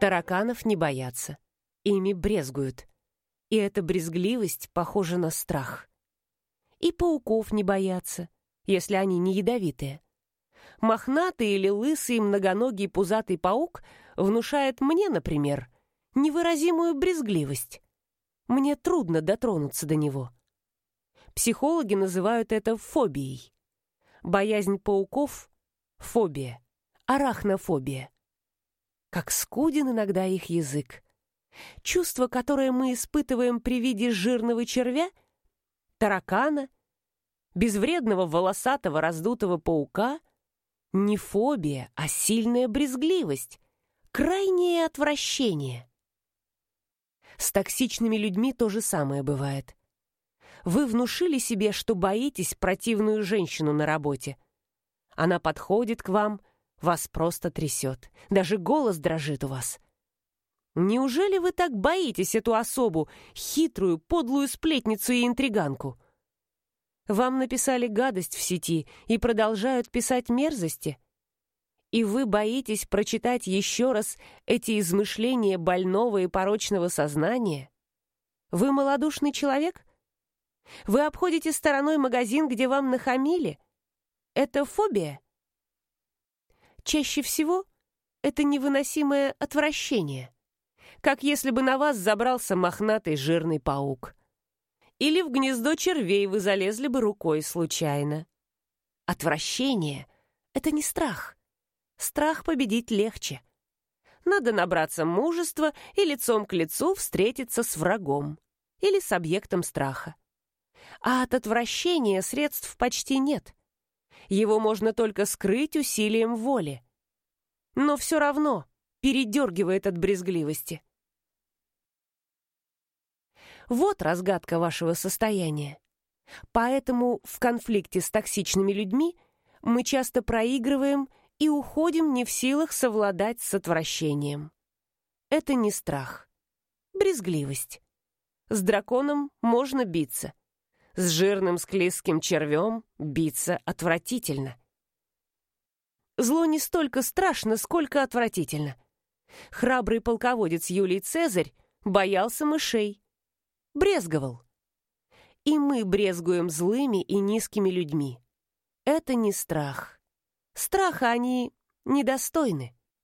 Тараканов не боятся, ими брезгуют. И эта брезгливость похожа на страх. И пауков не боятся, если они не ядовитые. Мохнатый или лысый многоногий пузатый паук внушает мне, например, невыразимую брезгливость. Мне трудно дотронуться до него. Психологи называют это фобией. Боязнь пауков — фобия, арахнофобия. Как скуден иногда их язык. Чувство, которое мы испытываем при виде жирного червя, таракана, безвредного волосатого раздутого паука — не фобия, а сильная брезгливость, крайнее отвращение. С токсичными людьми то же самое бывает. Вы внушили себе, что боитесь противную женщину на работе. Она подходит к вам, вас просто трясет. Даже голос дрожит у вас. Неужели вы так боитесь эту особу, хитрую, подлую сплетницу и интриганку? Вам написали гадость в сети и продолжают писать мерзости? И вы боитесь прочитать еще раз эти измышления больного и порочного сознания? Вы малодушный человек? Вы обходите стороной магазин, где вам нахамили? Это фобия? Чаще всего это невыносимое отвращение. Как если бы на вас забрался мохнатый жирный паук. Или в гнездо червей вы залезли бы рукой случайно. Отвращение — это не страх. Страх победить легче. Надо набраться мужества и лицом к лицу встретиться с врагом или с объектом страха а от отвращения средств почти нет. Его можно только скрыть усилием воли. Но все равно передергивает от брезгливости. Вот разгадка вашего состояния. Поэтому в конфликте с токсичными людьми мы часто проигрываем и уходим не в силах совладать с отвращением. Это не страх, брезгливость. С драконом можно биться, с жирным склизким червем биться отвратительно. Зло не столько страшно, сколько отвратительно. Храбрый полководец Юлий Цезарь боялся мышей. Брезговал. И мы брезгуем злыми и низкими людьми. Это не страх. Страха они недостойны.